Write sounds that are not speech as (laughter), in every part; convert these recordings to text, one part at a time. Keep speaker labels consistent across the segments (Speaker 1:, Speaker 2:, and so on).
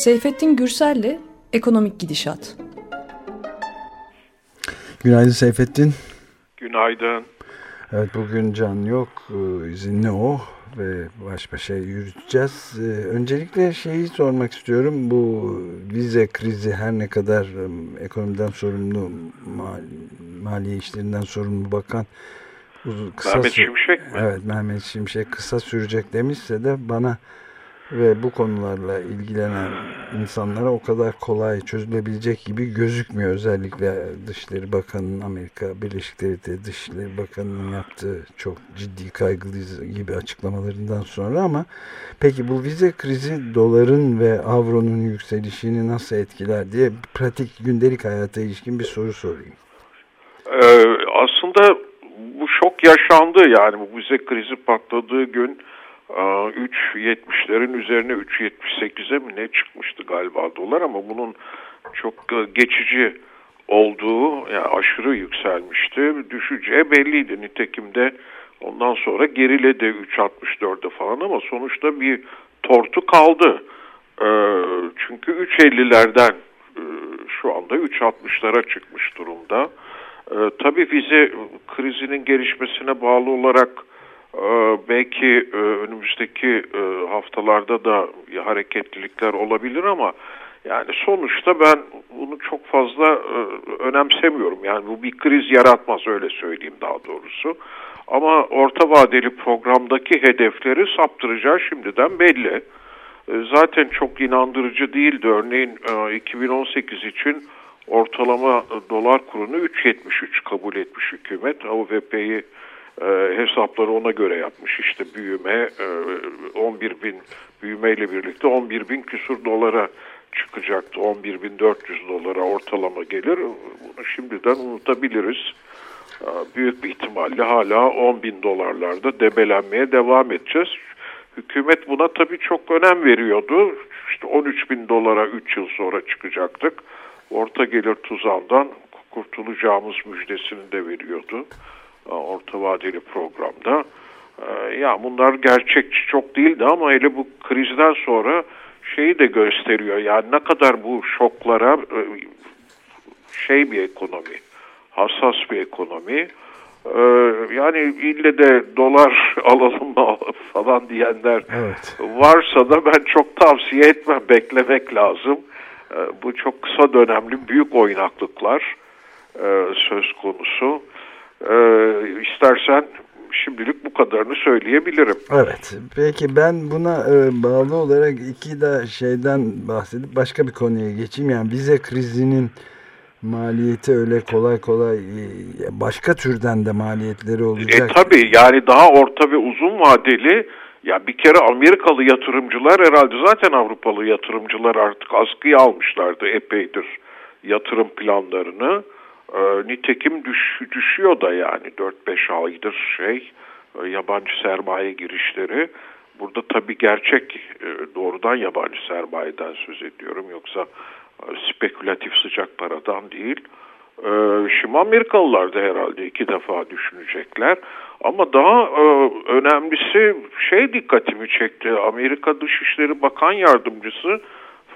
Speaker 1: Seyfettin Gürsel'le Ekonomik Gidişat.
Speaker 2: Günaydın Seyfettin.
Speaker 3: Günaydın.
Speaker 2: Evet bugün Can yok, e, izinli o ve baş başa yürüteceğiz. E, öncelikle şeyi sormak istiyorum. Bu vize krizi her ne kadar e, ekonomiden sorumlu, maliye işlerinden sorumlu bakan
Speaker 3: kısa Mehmet Şimşek mi?
Speaker 2: Evet Mehmet Şimşek kısa sürecek demişse de bana ve bu konularla ilgilenen insanlara o kadar kolay çözülebilecek gibi gözükmüyor. Özellikle Dışişleri Bakanı'nın Amerika Birleşik Devletleri Dışişleri Bakanı'nın yaptığı çok ciddi kaygılı gibi açıklamalarından sonra ama peki bu vize krizi doların ve avronun yükselişini nasıl etkiler diye pratik gündelik hayata ilişkin bir soru sorayım.
Speaker 3: Ee, aslında bu şok yaşandı yani bu vize krizi patladığı gün 3.70'lerin üzerine 3.78'e mi ne çıkmıştı galiba dolar ama bunun çok e, geçici olduğu yani aşırı yükselmişti. Düşeceği belliydi. Nitekim de ondan sonra geriledi 3.64'e falan ama sonuçta bir tortu kaldı. E, çünkü 3.50'lerden e, şu anda 3.60'lara çıkmış durumda. Tabii vize krizinin gelişmesine bağlı olarak ee, belki e, önümüzdeki e, haftalarda da hareketlilikler olabilir ama yani sonuçta ben bunu çok fazla e, önemsemiyorum. Yani bu bir kriz yaratmaz öyle söyleyeyim daha doğrusu. Ama orta vadeli programdaki hedefleri saptıracağı şimdiden belli. Zaten çok inandırıcı değildi. Örneğin 2018 için ortalama dolar kurunu 3.73 kabul etmiş hükümet. AVP'yi e, hesapları ona göre yapmış. İşte büyüme e, 11 bin büyümeyle birlikte 11 bin küsur dolara çıkacaktı. 11 bin 400 dolara ortalama gelir. Bunu şimdiden unutabiliriz. E, büyük bir ihtimalle hala 10 bin dolarlarda debelenmeye devam edeceğiz. Hükümet buna tabii çok önem veriyordu. İşte 13 bin dolara 3 yıl sonra çıkacaktık. Orta gelir tuzağından kurtulacağımız müjdesini de veriyordu. E, orta vadeli programda. E, ya bunlar gerçekçi çok değildi ama hele bu krizden sonra şeyi de gösteriyor. Yani ne kadar bu şoklara e, şey bir ekonomi, hassas bir ekonomi. Yani ille de dolar (laughs) alalım (laughs) falan diyenler evet. varsa da ben çok tavsiye etmem. Beklemek lazım. Bu çok kısa dönemli büyük oynaklıklar söz konusu. Ee, istersen şimdilik bu kadarını söyleyebilirim.
Speaker 2: Evet. Peki ben buna e, bağlı olarak iki de şeyden bahsedip başka bir konuya geçeyim. Yani vize krizinin maliyeti öyle kolay kolay e, başka türden de maliyetleri olacak.
Speaker 3: E tabi yani daha orta ve uzun vadeli ya bir kere Amerikalı yatırımcılar herhalde zaten Avrupalı yatırımcılar artık askıya almışlardı epeydir yatırım planlarını. E, nitekim düş, düşüyor da yani 4-5 aydır şey e, yabancı sermaye girişleri. Burada tabii gerçek e, doğrudan yabancı sermayeden söz ediyorum yoksa e, spekülatif sıcak paradan değil. E, şimdi Amerikalılar da herhalde iki defa düşünecekler. Ama daha e, önemlisi şey dikkatimi çekti. Amerika Dışişleri Bakan Yardımcısı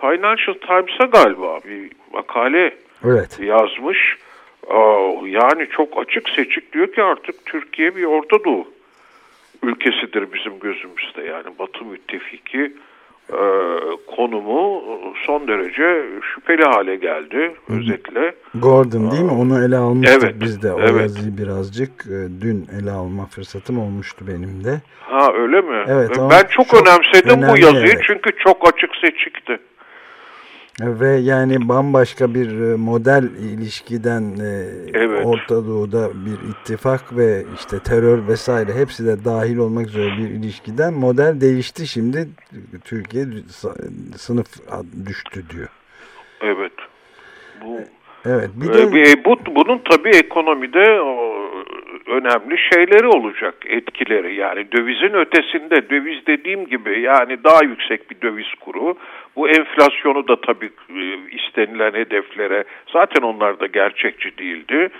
Speaker 3: Financial Times'a galiba bir makale evet. yazmış. Yani çok açık seçik diyor ki artık Türkiye bir Orta Doğu ülkesidir bizim gözümüzde. Yani Batı müttefiki e, konumu son derece şüpheli hale geldi özetle.
Speaker 2: Gordon değil mi? Onu ele almıştık evet, biz de. O evet. yazıyı birazcık e, dün ele alma fırsatım olmuştu benim de.
Speaker 3: Ha öyle mi? Evet. Ben çok, çok önemsedim önemli, bu yazıyı evet. çünkü çok açık seçikti.
Speaker 2: Ve yani bambaşka bir e, model ilişkiden e, evet. Orta Doğu'da bir ittifak ve işte terör vesaire hepsi de dahil olmak üzere bir ilişkiden model değişti şimdi Türkiye sınıf düştü diyor.
Speaker 3: Evet. Bu Evet. Bir de... E, bu, bunun tabii ekonomide önemli şeyleri olacak, etkileri. Yani dövizin ötesinde, döviz dediğim gibi yani daha yüksek bir döviz kuru. Bu enflasyonu da tabii e, istenilen hedeflere, zaten onlar da gerçekçi değildi,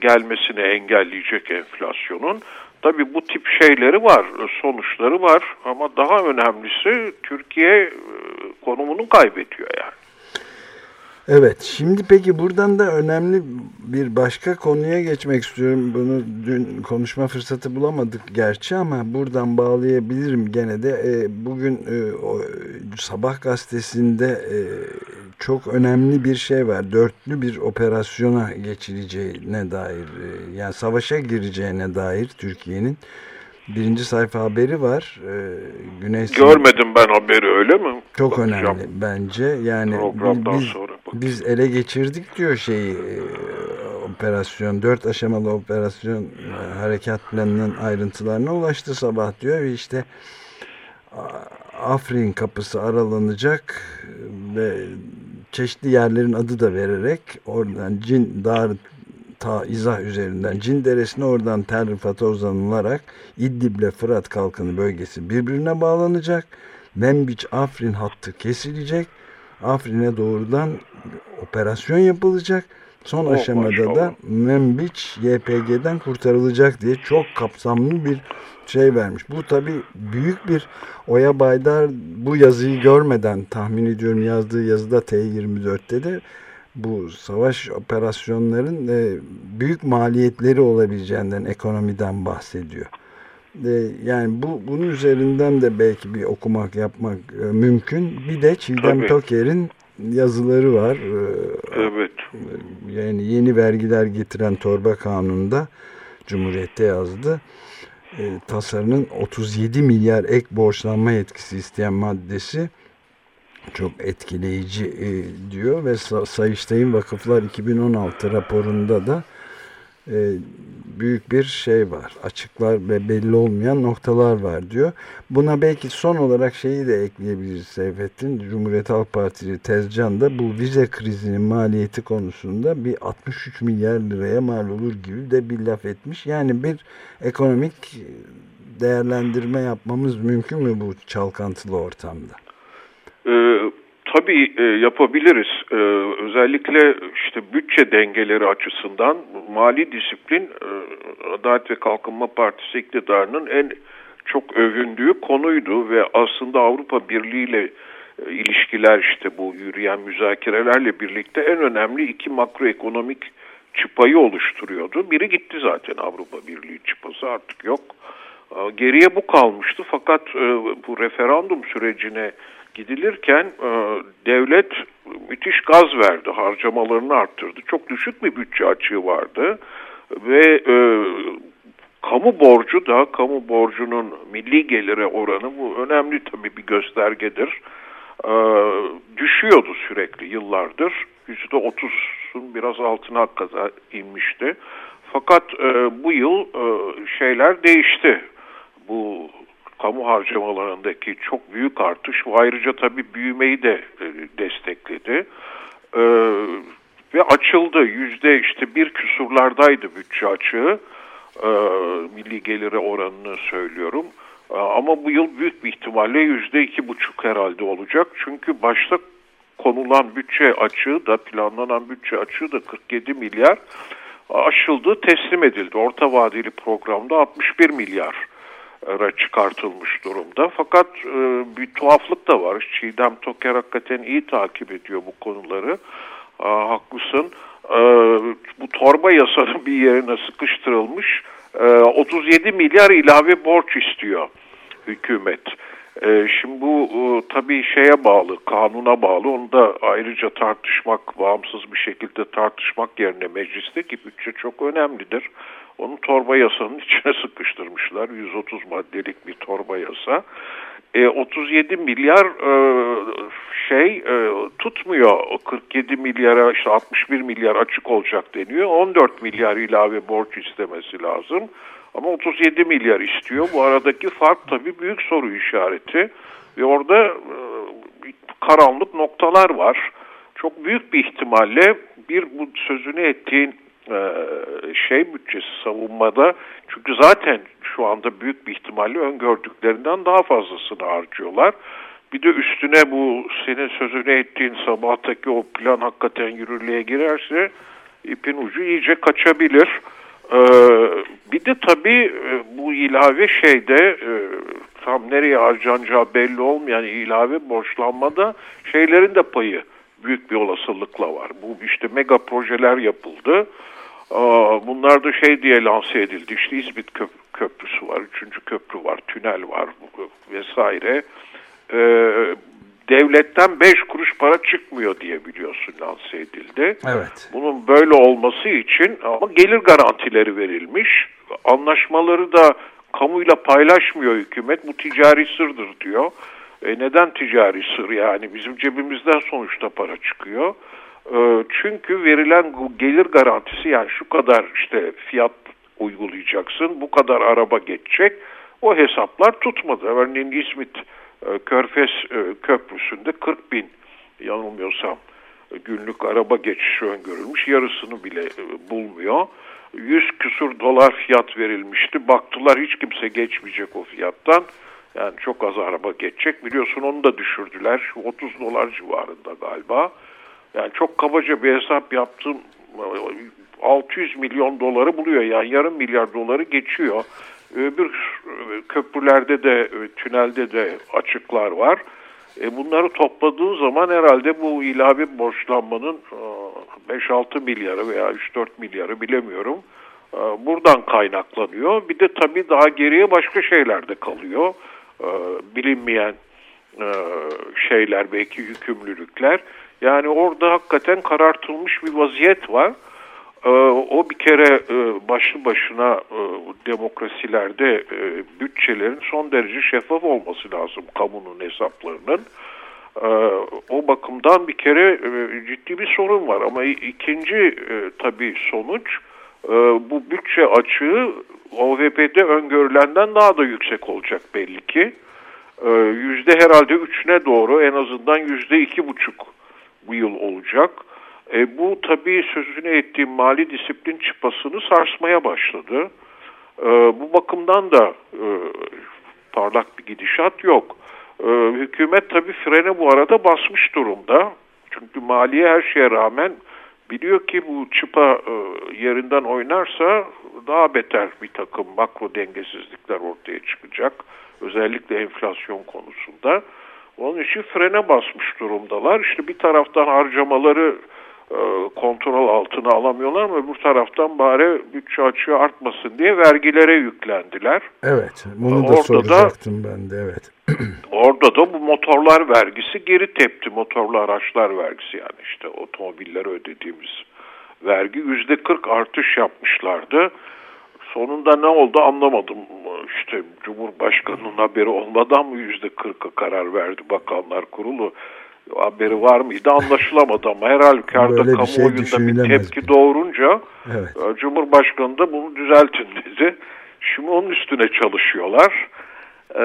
Speaker 3: gelmesini engelleyecek enflasyonun. Tabii bu tip şeyleri var, sonuçları var ama daha önemlisi Türkiye e, konumunu kaybediyor yani.
Speaker 2: Evet, şimdi peki buradan da önemli bir başka konuya geçmek istiyorum. Bunu dün konuşma fırsatı bulamadık gerçi ama buradan bağlayabilirim gene de. E, bugün e, o, Sabah gazetesinde e, çok önemli bir şey var. Dörtlü bir operasyona geçileceğine dair, e, yani savaşa gireceğine dair Türkiye'nin birinci sayfa haberi var. Ee,
Speaker 3: Güney Görmedim ben haberi öyle mi?
Speaker 2: Çok Bakacağım. önemli bence. Yani
Speaker 3: Programdan
Speaker 2: biz,
Speaker 3: sonra
Speaker 2: biz ele geçirdik diyor şeyi e, operasyon. Dört aşamalı operasyon e, harekat planının ayrıntılarına ulaştı sabah diyor ve işte Afrin kapısı aralanacak ve çeşitli yerlerin adı da vererek oradan Cin, Dar, ta izah üzerinden Cin Deresi'ne oradan Tel Rifat'a uzanılarak İdlib'le Fırat Kalkanı bölgesi birbirine bağlanacak. Membiç Afrin hattı kesilecek. Afrin'e doğrudan operasyon yapılacak. Son oh, aşamada maşallah. da Membiç YPG'den kurtarılacak diye çok kapsamlı bir şey vermiş. Bu tabi büyük bir Oya Baydar bu yazıyı görmeden tahmin ediyorum yazdığı yazıda T24'te de bu savaş operasyonların e, büyük maliyetleri olabileceğinden ekonomiden bahsediyor. E, yani bu bunun üzerinden de belki bir okumak yapmak e, mümkün. Bir de Çiğdem. Toker'in yazıları var. E,
Speaker 3: evet.
Speaker 2: Yani yeni vergiler getiren torba kanununda Cumhuriyet'te yazdı. E, tasarının 37 milyar ek borçlanma yetkisi isteyen maddesi çok etkileyici e, diyor ve Sayıştay'ın Vakıflar 2016 raporunda da e, büyük bir şey var. Açıklar ve belli olmayan noktalar var diyor. Buna belki son olarak şeyi de ekleyebiliriz Seyfettin. Cumhuriyet Halk Partili Tezcan da bu vize krizinin maliyeti konusunda bir 63 milyar liraya mal olur gibi de bir laf etmiş. Yani bir ekonomik değerlendirme yapmamız mümkün mü bu çalkantılı ortamda?
Speaker 3: E, tabii e, yapabiliriz. E, özellikle işte bütçe dengeleri açısından mali disiplin e, Adalet ve Kalkınma Partisi iktidarının en çok övündüğü konuydu ve aslında Avrupa Birliği ile e, ilişkiler işte bu yürüyen müzakerelerle birlikte en önemli iki makroekonomik çıpayı oluşturuyordu. Biri gitti zaten Avrupa Birliği çıpası artık yok. E, geriye bu kalmıştı fakat e, bu referandum sürecine gidilirken e, devlet müthiş gaz verdi, harcamalarını arttırdı. Çok düşük bir bütçe açığı vardı ve e, kamu borcu da, kamu borcunun milli gelire oranı bu önemli tabii bir göstergedir. E, düşüyordu sürekli yıllardır. Yüzde otuzun biraz altına kadar inmişti. Fakat e, bu yıl e, şeyler değişti. Bu kamu harcamalarındaki çok büyük artış ve ayrıca tabii büyümeyi de e, destekledi. E, ve açıldı. Yüzde işte bir küsurlardaydı bütçe açığı. E, milli gelire oranını söylüyorum. E, ama bu yıl büyük bir ihtimalle yüzde iki buçuk herhalde olacak. Çünkü başta konulan bütçe açığı da planlanan bütçe açığı da 47 milyar aşıldı, teslim edildi. Orta vadeli programda 61 milyar çıkartılmış durumda. Fakat e, bir tuhaflık da var. Çiğdem Toker hakikaten iyi takip ediyor bu konuları. E, haklısın. E, bu torba yasanın bir yerine sıkıştırılmış e, 37 milyar ilave borç istiyor hükümet. E, şimdi bu e, tabii şeye bağlı, kanuna bağlı. Onu da ayrıca tartışmak, bağımsız bir şekilde tartışmak yerine meclisteki bütçe çok önemlidir. Onu torba yasanın (laughs) içine sıkıştırmışlar. 130 maddelik bir torba yasa. E, 37 milyar e, şey e, tutmuyor. 47 milyara işte 61 milyar açık olacak deniyor. 14 milyar ilave borç istemesi lazım. Ama 37 milyar istiyor. Bu aradaki fark tabii büyük soru işareti. Ve orada e, karanlık noktalar var. Çok büyük bir ihtimalle bir bu sözünü ettiğin şey bütçesi savunmada çünkü zaten şu anda büyük bir ihtimalle öngördüklerinden daha fazlasını harcıyorlar. Bir de üstüne bu senin sözünü ettiğin sabahtaki o plan hakikaten yürürlüğe girerse ipin ucu iyice kaçabilir. Ee, bir de tabii e, bu ilave şeyde e, tam nereye harcanacağı belli olmayan ilave borçlanmada şeylerin de payı büyük bir olasılıkla var. Bu işte mega projeler yapıldı. Bunlar da şey diye lanse edildi. İşte İzmit Köprüsü var, üçüncü köprü var, tünel var vesaire. Ee, devletten beş kuruş para çıkmıyor diye biliyorsun lanse edildi.
Speaker 2: Evet.
Speaker 3: Bunun böyle olması için ama gelir garantileri verilmiş. Anlaşmaları da kamuyla paylaşmıyor hükümet. Bu ticari sırdır diyor. E neden ticari sır yani? Bizim cebimizden sonuçta para çıkıyor. E, çünkü verilen gelir garantisi yani şu kadar işte fiyat uygulayacaksın, bu kadar araba geçecek. O hesaplar tutmadı. Örneğin İzmit e, Körfez e, Köprüsü'nde 40 bin yanılmıyorsam günlük araba geçişi öngörülmüş. Yarısını bile e, bulmuyor. 100 küsur dolar fiyat verilmişti. Baktılar hiç kimse geçmeyecek o fiyattan. Yani çok az araba geçecek. Biliyorsun onu da düşürdüler. 30 dolar civarında galiba. Yani çok kabaca bir hesap yaptım. 600 milyon doları buluyor. Yani yarım milyar doları geçiyor. Öbür köprülerde de, tünelde de açıklar var. E bunları topladığın zaman herhalde bu ilave borçlanmanın 5-6 milyarı veya 3-4 milyarı bilemiyorum. Buradan kaynaklanıyor. Bir de tabii daha geriye başka şeyler de kalıyor. Bilinmeyen şeyler belki yükümlülükler. Yani orada hakikaten karartılmış bir vaziyet var. Ee, o bir kere e, başlı başına e, demokrasilerde e, bütçelerin son derece şeffaf olması lazım kamunun hesaplarının. Ee, o bakımdan bir kere ciddi bir sorun var ama ikinci tabii sonuç bu bütçe açığı OVP'de öngörülenden daha da yüksek olacak belli ki. Ee, yüzde herhalde üçüne doğru en azından yüzde iki buçuk bu yıl olacak. E, bu tabii sözünü ettiğim mali disiplin çıpasını sarsmaya başladı. E, bu bakımdan da e, parlak bir gidişat yok. E, hükümet tabii frene bu arada basmış durumda. Çünkü maliye her şeye rağmen biliyor ki bu çıpa e, yerinden oynarsa daha beter bir takım makro dengesizlikler ortaya çıkacak. Özellikle enflasyon konusunda. Onun için frene basmış durumdalar. İşte bir taraftan harcamaları e, kontrol altına alamıyorlar ama bu taraftan bari bütçe açığı artmasın diye vergilere yüklendiler.
Speaker 2: Evet, bunu da orada soracaktım da, ben de evet. (clears throat)
Speaker 3: orada da bu motorlar vergisi geri tepti. Motorlu araçlar vergisi yani işte otomobillere ödediğimiz vergi yüzde 40 artış yapmışlardı. Sonunda ne oldu anlamadım. İşte Cumhurbaşkanı'nın haberi olmadan mı yüzde 40'a karar verdi Bakanlar Kurulu? haberi var mıydı anlaşılamadı ama her halükarda şey kamuoyunda şey bir tepki mi? doğurunca evet. E, Cumhurbaşkanı da bunu düzeltin dedi. Şimdi onun üstüne çalışıyorlar. Ee,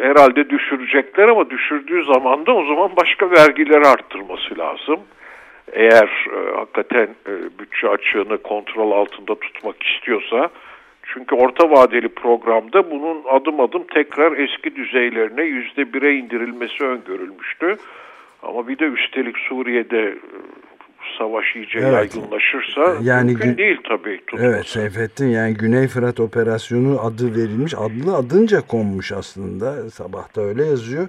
Speaker 3: herhalde düşürecekler ama düşürdüğü zaman da o zaman başka vergileri arttırması lazım. Eğer e, hakikaten e, bütçe açığını kontrol altında tutmak istiyorsa çünkü orta vadeli programda bunun adım adım tekrar eski düzeylerine yüzde bire indirilmesi öngörülmüştü. Ama bir de üstelik Suriye'de e, savaş iyice evet. yaygınlaşırsa yani mümkün değil tabii.
Speaker 2: Tutması. Evet Seyfettin yani Güney Fırat Operasyonu adı verilmiş. Adlı adınca konmuş aslında. Sabahta öyle yazıyor.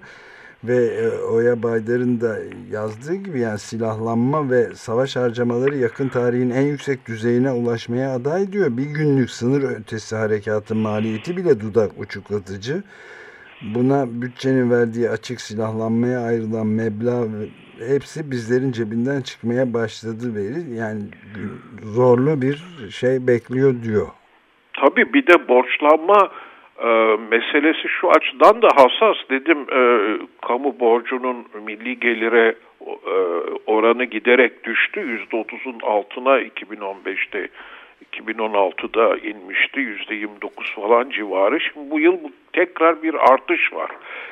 Speaker 2: Ve e, Oya Baydar'ın da yazdığı gibi yani silahlanma ve savaş harcamaları yakın tarihin en yüksek düzeyine ulaşmaya aday diyor. Bir günlük sınır ötesi harekatın maliyeti bile dudak uçuklatıcı. Buna bütçenin verdiği açık silahlanmaya ayrılan meblağ hepsi bizlerin cebinden çıkmaya başladı veri. Yani zorlu bir şey bekliyor diyor.
Speaker 3: Tabii bir de borçlanma e, meselesi şu açıdan da hassas. Dedim e, kamu borcunun milli gelire e, oranı giderek düştü. %30'un altına 2015'te 2016'da inmişti %29 falan civarı. Şimdi bu yıl tekrar bir artış var.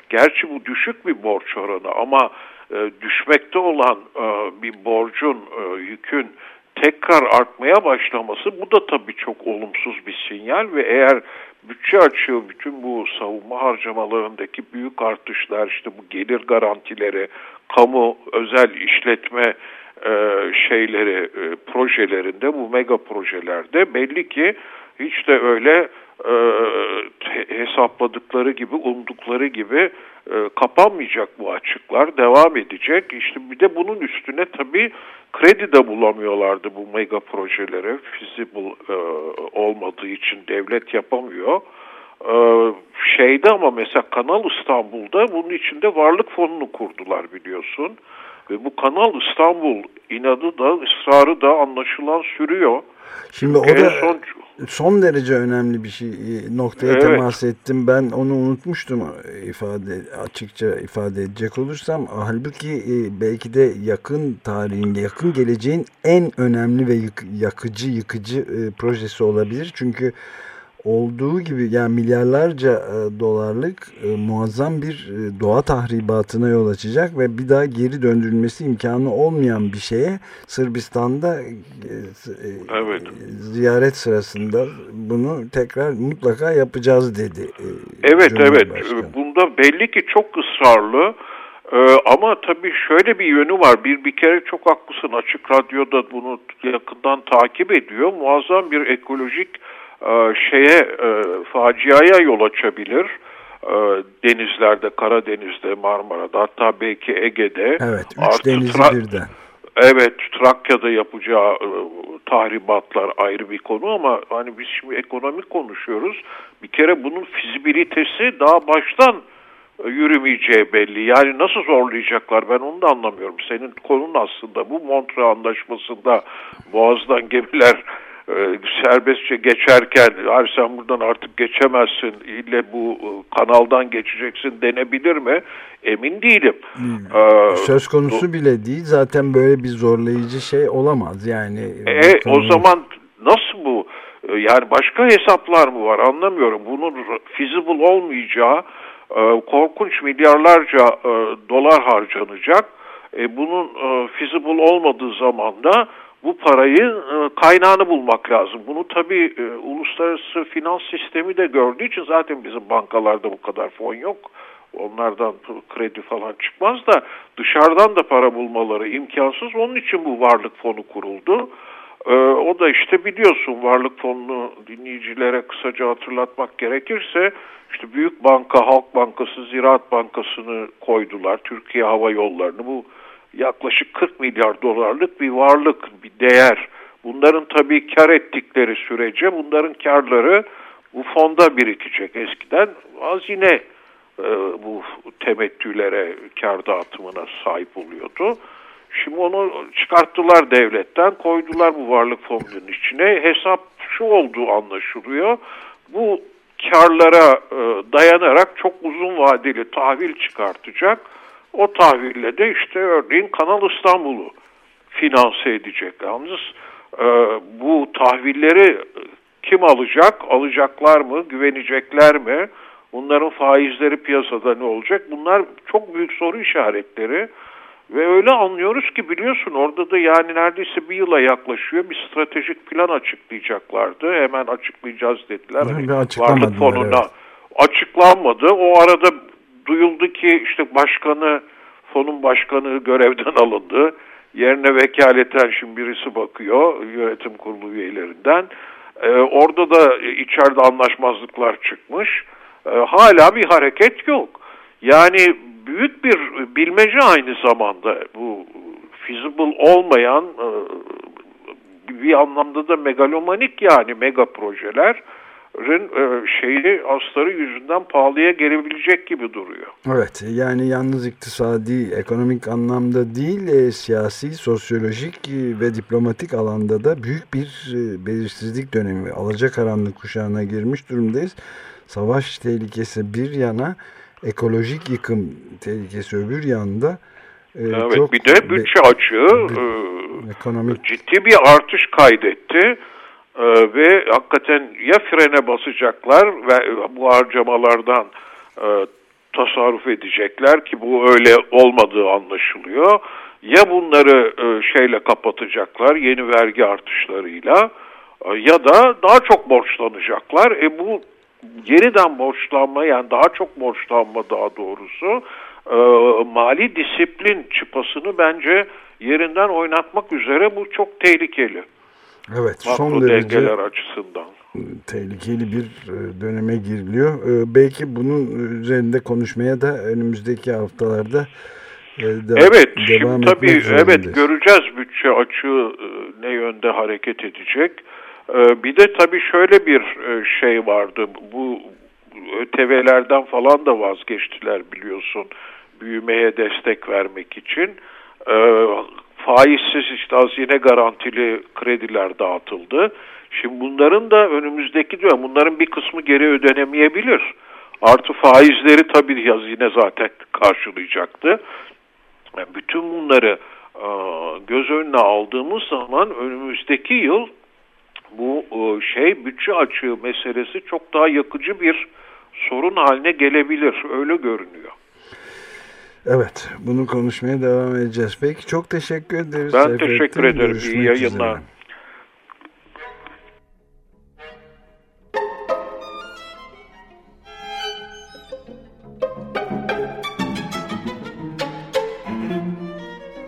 Speaker 3: Gerçi bu düşük bir borç oranı ama e, düşmekte olan e, bir borcun, e, yükün tekrar artmaya başlaması bu da tabii çok olumsuz bir sinyal ve eğer bütçe açığı bütün bu savunma harcamalarındaki büyük artışlar işte bu gelir garantileri, kamu özel işletme şeyleri projelerinde bu mega projelerde belli ki hiç de öyle hesapladıkları gibi umdukları gibi kapanmayacak bu açıklar devam edecek. İşte bir de bunun üstüne tabii kredi de bulamıyorlardı bu mega projelere feasible olmadığı için devlet yapamıyor. Ee, şeyde ama mesela Kanal İstanbul'da bunun içinde varlık fonunu kurdular biliyorsun. Ve bu Kanal İstanbul inadı da ısrarı da anlaşılan sürüyor.
Speaker 2: Şimdi o da son... son derece önemli bir şey e, noktaya evet. temas ettim. Ben onu unutmuştum e, ifade açıkça ifade edecek olursam. Halbuki e, belki de yakın tarihin, yakın geleceğin en önemli ve yakıcı, yıkıcı projesi olabilir. Çünkü olduğu gibi yani milyarlarca e, dolarlık e, muazzam bir e, doğa tahribatına yol açacak ve bir daha geri döndürülmesi imkanı olmayan bir şeye Sırbistan'da e, e, evet. ziyaret sırasında bunu tekrar mutlaka yapacağız dedi.
Speaker 3: E, evet evet bunda belli ki çok ısrarlı. Ee, ama tabii şöyle bir yönü var. Bir bir kere çok haklısın. Açık Radyo'da bunu yakından takip ediyor. Muazzam bir ekolojik e, şeye e, faciaya yol açabilir. E, denizlerde, Karadeniz'de, Marmara'da hatta belki Ege'de.
Speaker 2: Evet, üç denizi birden.
Speaker 3: Evet, Trakya'da yapacağı tahribatlar ayrı bir konu ama hani biz şimdi ekonomik konuşuyoruz. Bir kere bunun fizibilitesi daha baştan yürümeyeceği belli. Yani nasıl zorlayacaklar ben onu da anlamıyorum. Senin konun aslında bu Montre Anlaşması'nda Boğaz'dan gemiler serbestçe geçerken abi sen buradan artık geçemezsin ile bu e, kanaldan geçeceksin denebilir mi? Emin değilim.
Speaker 2: Hmm. Ee, Söz konusu bile değil. Zaten böyle bir zorlayıcı şey olamaz. Yani
Speaker 3: e, o zaman nasıl bu? E, yani başka hesaplar mı var anlamıyorum. Bunun feasible olmayacağı e, korkunç milyarlarca e, dolar harcanacak. E, bunun e, feasible olmadığı zaman da bu parayı e, kaynağını bulmak lazım. Bunu tabii e, uluslararası finans sistemi de gördüğü için zaten bizim bankalarda bu kadar fon yok. Onlardan kredi falan çıkmaz da dışarıdan da para bulmaları imkansız. Onun için bu varlık fonu kuruldu. E, o da işte biliyorsun varlık fonunu dinleyicilere kısaca hatırlatmak gerekirse işte Büyük Banka, Halk Bankası, Ziraat Bankası'nı koydular. Türkiye Hava Yolları'nı bu yaklaşık 40 milyar dolarlık bir varlık, bir değer. Bunların tabii kar ettikleri sürece bunların karları bu fonda birikecek. Eskiden hazine e, bu temettülere, kar dağıtımına sahip oluyordu. Şimdi onu çıkarttılar devletten, koydular bu varlık fonunun içine. Hesap şu olduğu anlaşılıyor. Bu karlara e, dayanarak çok uzun vadeli tahvil çıkartacak o tahville de işte örneğin Kanal İstanbul'u finanse edecek. Yalnız e, bu tahvilleri kim alacak? Alacaklar mı? Güvenecekler mi? Bunların faizleri piyasada ne olacak? Bunlar çok büyük soru işaretleri. Ve öyle anlıyoruz ki biliyorsun orada da yani neredeyse bir yıla yaklaşıyor bir stratejik plan açıklayacaklardı. Hemen açıklayacağız dediler.
Speaker 2: Hani varlık fonuna evet.
Speaker 3: açıklanmadı. O arada duyuldu ki işte başkanı, fonun başkanı görevden (laughs) alındı. Yerine vekaleten şimdi birisi bakıyor yönetim kurulu üyelerinden. Ee, orada da içeride anlaşmazlıklar çıkmış. Ee, hala bir hareket yok. Yani büyük bir bilmece aynı zamanda bu feasible olmayan e, bir anlamda da megalomanik yani mega projeler e, şeyi astarı yüzünden pahalıya gelebilecek gibi duruyor.
Speaker 2: Evet yani yalnız iktisadi, ekonomik anlamda değil e, siyasi, sosyolojik e, ve diplomatik alanda da büyük bir e, belirsizlik dönemi, alacakaranlık kuşağına girmiş durumdayız. Savaş tehlikesi bir yana, ekolojik yıkım tehlikesi öbür yanda.
Speaker 3: E, evet çok, bir de bütçe açığı e, ekonomik ciddi bir artış kaydetti. Ee, ve hakikaten ya frene basacaklar ve bu harcamalardan e, tasarruf edecekler ki bu öyle olmadığı anlaşılıyor. Ya bunları e, şeyle kapatacaklar yeni vergi artışlarıyla e, ya da daha çok borçlanacaklar. E bu yeniden borçlanma yani daha çok borçlanma daha doğrusu e, mali disiplin çıpasını bence yerinden oynatmak üzere bu çok tehlikeli.
Speaker 2: Evet,
Speaker 3: Makro
Speaker 2: son derece
Speaker 3: dengeler açısından.
Speaker 2: tehlikeli bir e, döneme giriliyor. E, belki bunun üzerinde konuşmaya da önümüzdeki haftalarda e, de,
Speaker 3: Evet,
Speaker 2: devam
Speaker 3: şimdi tabii
Speaker 2: etmek
Speaker 3: evet
Speaker 2: zorundayız.
Speaker 3: göreceğiz bütçe açığı e, ne yönde hareket edecek. E, Bir de tabii şöyle bir e, şey vardı. Bu ÖTV'lerden falan da vazgeçtiler biliyorsun. Büyümeye destek vermek için. Faizsiz işte hazine garantili krediler dağıtıldı. Şimdi bunların da önümüzdeki dönem bunların bir kısmı geri ödenemeyebilir. Artı faizleri tabii hazine zaten karşılayacaktı. Yani bütün bunları e, göz önüne aldığımız zaman önümüzdeki yıl bu e, şey bütçe açığı meselesi çok daha yakıcı bir sorun haline gelebilir. Öyle görünüyor.
Speaker 2: Evet, bunu konuşmaya devam edeceğiz. Peki çok teşekkür ederiz.
Speaker 3: Ben
Speaker 2: Seyfettin.
Speaker 3: teşekkür ederim. İyi
Speaker 2: Görüşmek
Speaker 3: yayınlar.
Speaker 2: üzere.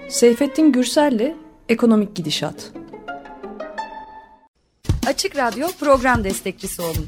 Speaker 1: Seyfettin Gürsel'le Ekonomik Gidişat.
Speaker 4: Açık Radyo program destekçisi olun.